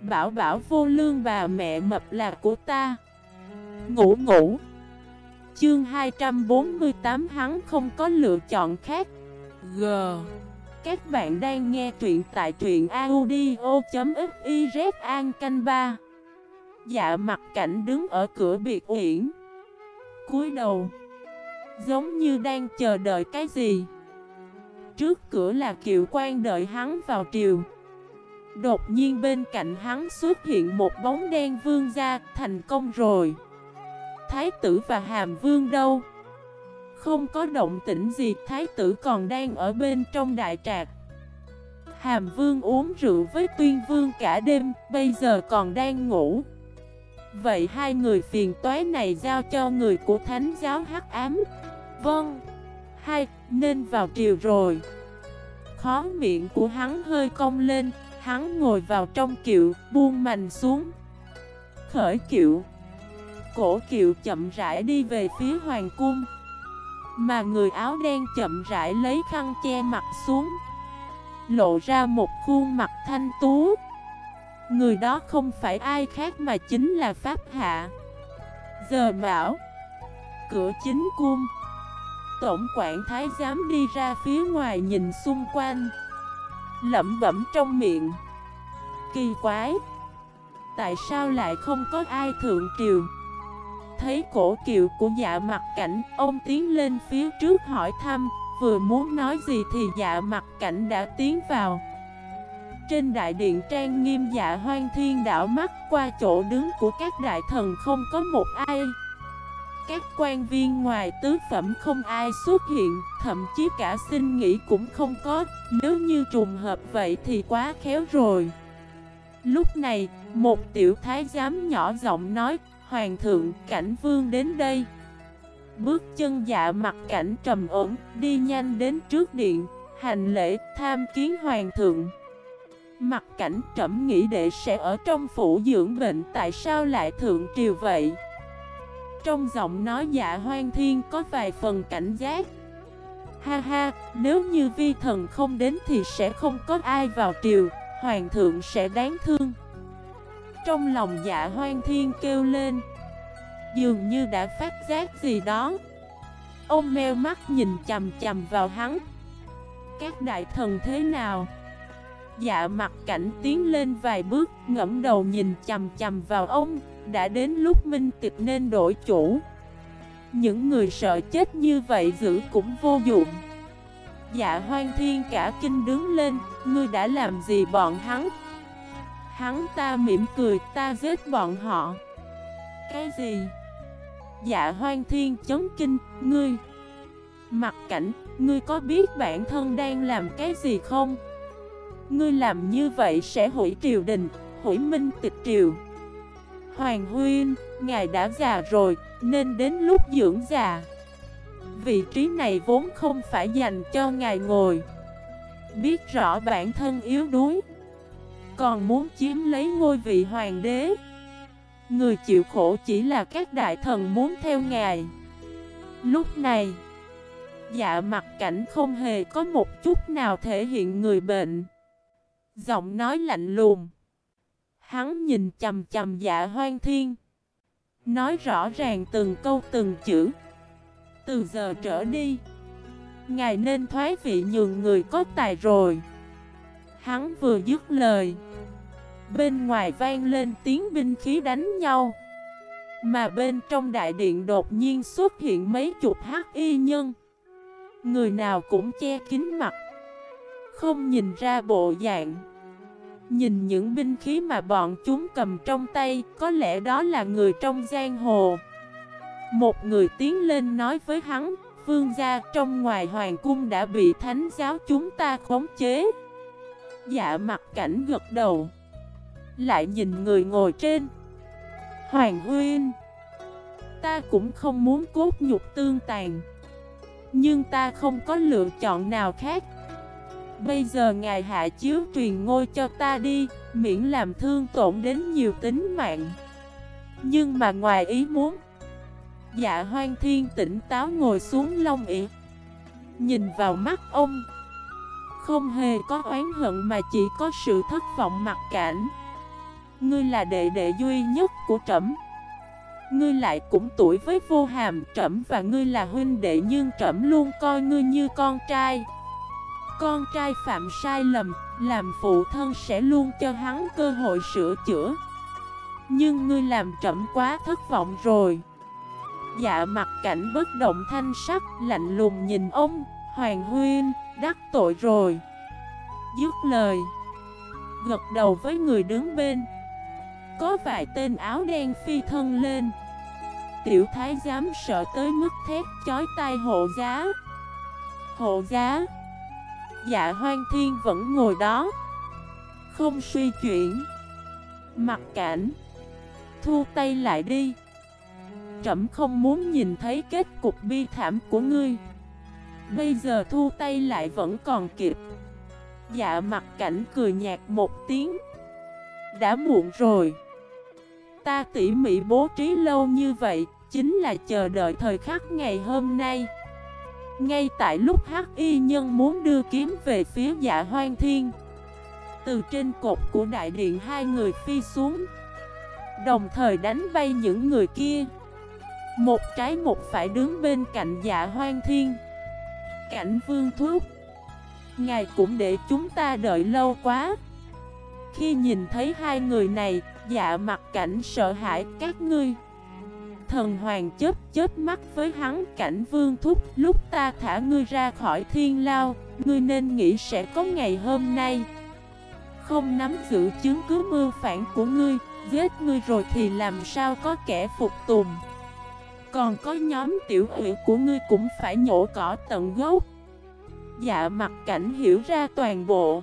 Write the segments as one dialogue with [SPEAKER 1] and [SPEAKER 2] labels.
[SPEAKER 1] Bảo bảo vô lương bà mẹ mập là của ta. Ngủ ngủ. Chương 248 hắn không có lựa chọn khác. G. Các bạn đang nghe truyện tại truyện audio.xyz An canh 3 Dạ mặt cảnh đứng ở cửa biệt uyển. Cúi đầu. Giống như đang chờ đợi cái gì. Trước cửa là kiệu quan đợi hắn vào triều. Đột nhiên bên cạnh hắn xuất hiện một bóng đen vương ra thành công rồi. Thái tử và hàm vương đâu? Không có động tĩnh gì Thái tử còn đang ở bên trong đại trạc. Hàm vương uống rượu với tuyên vương cả đêm Bây giờ còn đang ngủ. Vậy hai người phiền toái này giao cho người của thánh giáo hắc ám. Vâng Hai, nên vào triều rồi. Khó miệng của hắn hơi cong lên Hắn ngồi vào trong kiệu, buông mành xuống. Khởi kiệu. Cổ kiệu chậm rãi đi về phía hoàng cung. Mà người áo đen chậm rãi lấy khăn che mặt xuống. Lộ ra một khuôn mặt thanh tú. Người đó không phải ai khác mà chính là Pháp Hạ. Giờ Mão Cửa chính cung. Tổng quản thái giám đi ra phía ngoài nhìn xung quanh. Lẩm bẩm trong miệng. Kỳ quái, Tại sao lại không có ai thượng triều Thấy cổ kiệu của dạ mặt cảnh, Ông tiến lên phía trước hỏi thăm, Vừa muốn nói gì thì dạ mặt cảnh đã tiến vào. Trên đại điện trang nghiêm dạ hoang thiên đảo mắt, Qua chỗ đứng của các đại thần không có một ai các quan viên ngoài tứ phẩm không ai xuất hiện, thậm chí cả xin nghỉ cũng không có, nếu như trùng hợp vậy thì quá khéo rồi. Lúc này, một tiểu thái giám nhỏ giọng nói, Hoàng thượng, cảnh vương đến đây. Bước chân dạ mặt cảnh trầm ổn, đi nhanh đến trước điện, hành lễ, tham kiến hoàng thượng. Mặt cảnh trầm nghĩ đệ sẽ ở trong phủ dưỡng bệnh tại sao lại thượng triều vậy? Trong giọng nói dạ hoang thiên có vài phần cảnh giác. Ha ha, nếu như vi thần không đến thì sẽ không có ai vào triều Hoàng thượng sẽ đáng thương. Trong lòng dạ hoang thiên kêu lên. Dường như đã phát giác gì đó. Ông meo mắt nhìn chầm chầm vào hắn. Các đại thần thế nào? Dạ mặt cảnh tiến lên vài bước ngẫm đầu nhìn chầm chầm vào ông đã đến lúc minh tịch nên đổi chủ. Những người sợ chết như vậy giữ cũng vô dụng. Dạ hoang thiên cả kinh đứng lên, Ngươi đã làm gì bọn hắn? Hắn ta mỉm cười, ta giết bọn họ. Cái gì? Dạ hoang thiên chấn kinh, Ngươi, Mặt cảnh, Ngươi có biết bản thân đang làm cái gì không? Ngươi làm như vậy sẽ hủy triều đình, Hủy minh tịch triều. Hoàng Huynh, ngài đã già rồi, nên đến lúc dưỡng già. Vị trí này vốn không phải dành cho ngài ngồi. Biết rõ bản thân yếu đuối, còn muốn chiếm lấy ngôi vị hoàng đế. Người chịu khổ chỉ là các đại thần muốn theo ngài. Lúc này, dạ mặt cảnh không hề có một chút nào thể hiện người bệnh. Giọng nói lạnh lùng. Hắn nhìn chầm chầm dạ hoang thiên. Nói rõ ràng từng câu từng chữ. Từ giờ trở đi, Ngài nên thoái vị nhường người có tài rồi. Hắn vừa dứt lời, Bên ngoài vang lên tiếng binh khí đánh nhau. Mà bên trong đại điện đột nhiên xuất hiện mấy chục hắc y nhân. Người nào cũng che kín mặt, Không nhìn ra bộ dạng. Nhìn những binh khí mà bọn chúng cầm trong tay, có lẽ đó là người trong giang hồ. Một người tiến lên nói với hắn, vương gia trong ngoài hoàng cung đã bị thánh giáo chúng ta khống chế. Dạ mặt cảnh gật đầu. Lại nhìn người ngồi trên. Hoàng huyên. Ta cũng không muốn cốt nhục tương tàn. Nhưng ta không có lựa chọn nào khác. Bây giờ ngài hạ chiếu truyền ngôi cho ta đi, Miễn làm thương tổn đến nhiều tính mạng. Nhưng mà ngoài ý muốn Dạ hoang thiên tỉnh táo ngồi xuống long ỉ, Nhìn vào mắt ông. Không hề có oán hận mà chỉ có sự thất vọng mặc cảnh Ngươi là đệ đệ duy nhất của trẫm. Ngươi lại cũng tuổi với vô hàm trẫm và ngươi là huynh đệ nhưng trẫm luôn coi ngươi như con trai. Con trai phạm sai lầm, làm phụ thân sẽ luôn cho hắn cơ hội sửa chữa. Nhưng ngươi làm trẫm quá thất vọng rồi. Dạ mặt cảnh bất động thanh sắc, lạnh lùng nhìn ông, Hoàng Huyên, đắc tội rồi. Dứt lời Gật đầu với người đứng bên. Có vài tên áo đen phi thân lên. Tiểu thái giám sợ tới mức thét chói tai hộ giá. Hộ giá? Dạ hoang thiên vẫn ngồi đó. Không suy chuyển. Mặt cảnh. Thu tay lại đi. Trẩm không muốn nhìn thấy kết cục bi thảm của ngươi. Bây giờ thu tay lại vẫn còn kịp. Dạ mặt cảnh cười nhạt một tiếng. Đã muộn rồi. Ta tỉ mỉ bố trí lâu như vậy Chính là chờ đợi thời khắc ngày hôm nay. Ngay tại lúc hắc y nhân muốn đưa kiếm về phía dạ hoang thiên, Từ trên cột của đại điện hai người phi xuống. Đồng thời đánh bay những người kia. Một trái một phải đứng bên cạnh dạ hoang thiên. Cảnh vương thuốc Ngài cũng để chúng ta đợi lâu quá. Khi nhìn thấy hai người này Dạ mặt cảnh sợ hãi các ngươi. Thần hoàng chớp chớp mắt với hắn cảnh vương thúc Lúc ta thả ngươi ra khỏi thiên lao Ngươi nên nghĩ sẽ có ngày hôm nay. Không nắm giữ chứng cứ mưu phản của ngươi Giết ngươi rồi thì làm sao có kẻ phục tùng. Còn có nhóm tiểu hữu của ngươi cũng phải nhổ cỏ tận gốc. Dạ mặt cảnh hiểu ra toàn bộ.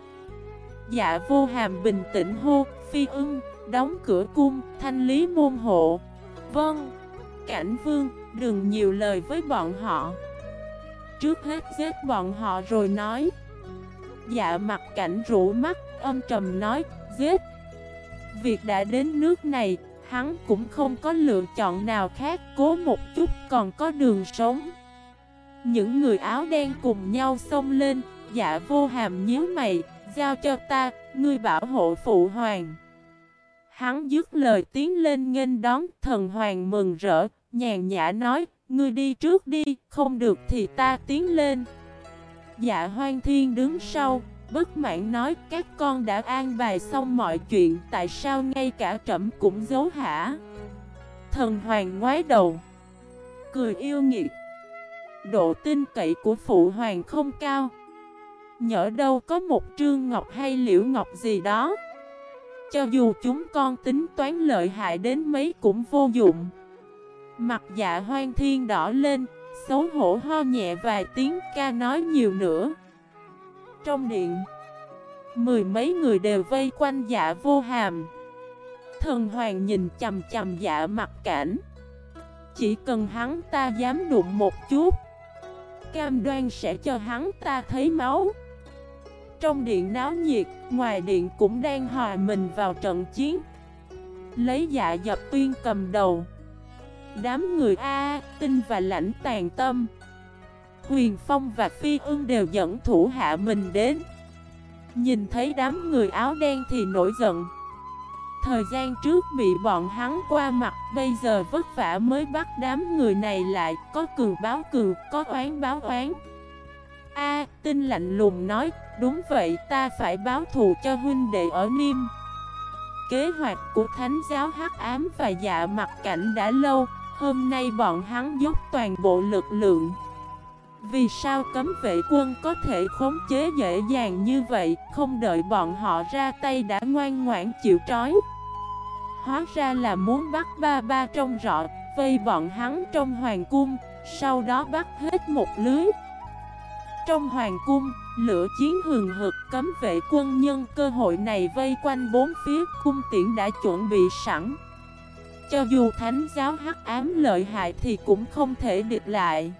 [SPEAKER 1] Dạ vô hàm bình tĩnh hô Phi ưng, đóng cửa cung, thanh lý môn hộ. Vâng, cảnh vương, đừng nhiều lời với bọn họ. Trước hết giết bọn họ rồi nói. Dạ mặt cảnh rũ mắt, âm trầm nói, giết. Việc đã đến nước này, hắn cũng không có lựa chọn nào khác Cố một chút còn có đường sống. Những người áo đen cùng nhau xông lên Dạ vô hàm nhíu mày Giao cho ta, ngươi bảo hộ phụ hoàng. Hắn dứt lời tiến lên nghênh đón Thần hoàng mừng rỡ Nhàn nhã nói Ngươi đi trước đi, không được thì ta tiến lên. Dạ hoang thiên đứng sau Bất mãn nói các con đã an bài xong mọi chuyện Tại sao ngay cả trẫm cũng giấu hả? Thần hoàng ngoái đầu Cười yêu nghiệt. Độ tin cậy của phụ hoàng không cao. Nhỡ đâu có một trương ngọc hay liễu ngọc gì đó. Cho dù chúng con tính toán lợi hại đến mấy cũng vô dụng. Mặt dạ hoang thiên đỏ lên, Xấu hổ ho nhẹ vài tiếng ca nói nhiều nữa. Trong điện, Mười mấy người đều vây quanh dạ vô hàm. Thần hoàng nhìn chầm chầm dạ mặt cảnh. Chỉ cần hắn ta dám đụng một chút, cam đoan sẽ cho hắn ta thấy máu. Trong điện náo nhiệt, ngoài điện cũng đang hòa mình vào trận chiến. Lấy dạ dập tuyên cầm đầu. Đám người A, tinh và lãnh tàn tâm. Huyền Phong và Phi ương đều dẫn thủ hạ mình đến. Nhìn thấy đám người áo đen thì nổi giận. Thời gian trước bị bọn hắn qua mặt Bây giờ vất vả mới bắt đám người này lại Có cường báo cường, có oán báo oán tinh lạnh lùng nói, Đúng vậy, ta phải báo thù cho huynh đệ ở Niêm. Kế hoạch của Thánh giáo hắc ám và dạ mặt cảnh đã lâu, Hôm nay bọn hắn dốc toàn bộ lực lượng. Vì sao cấm vệ quân có thể khống chế dễ dàng như vậy, Không đợi bọn họ ra tay đã ngoan ngoãn chịu trói. Hóa ra là muốn bắt ba ba trong rọ, Vây bọn hắn trong hoàng cung, Sau đó bắt hết một lưới. Trong hoàng cung, Lửa chiến hừng hực cấm vệ quân nhân cơ hội này vây quanh bốn phía, cung tiễn đã chuẩn bị sẵn. Cho dù thánh giáo hắc ám lợi hại thì cũng không thể địch lại.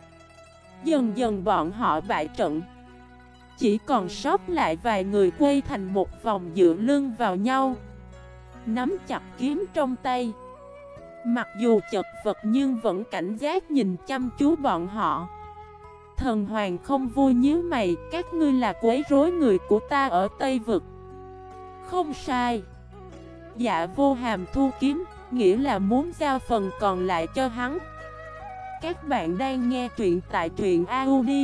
[SPEAKER 1] Dần dần bọn họ bại trận. Chỉ còn sót lại vài người quay thành một vòng dựa lưng vào nhau. Nắm chặt kiếm trong tay. Mặc dù chật vật nhưng vẫn cảnh giác nhìn chăm chú bọn họ. Thần hoàng không vui nhíu mày Các ngươi là quấy rối người của ta ở Tây Vực. Không sai. Dạ vô hàm thu kiếm, nghĩa là muốn giao phần còn lại cho hắn. Các bạn đang nghe truyện tại truyện audio.fif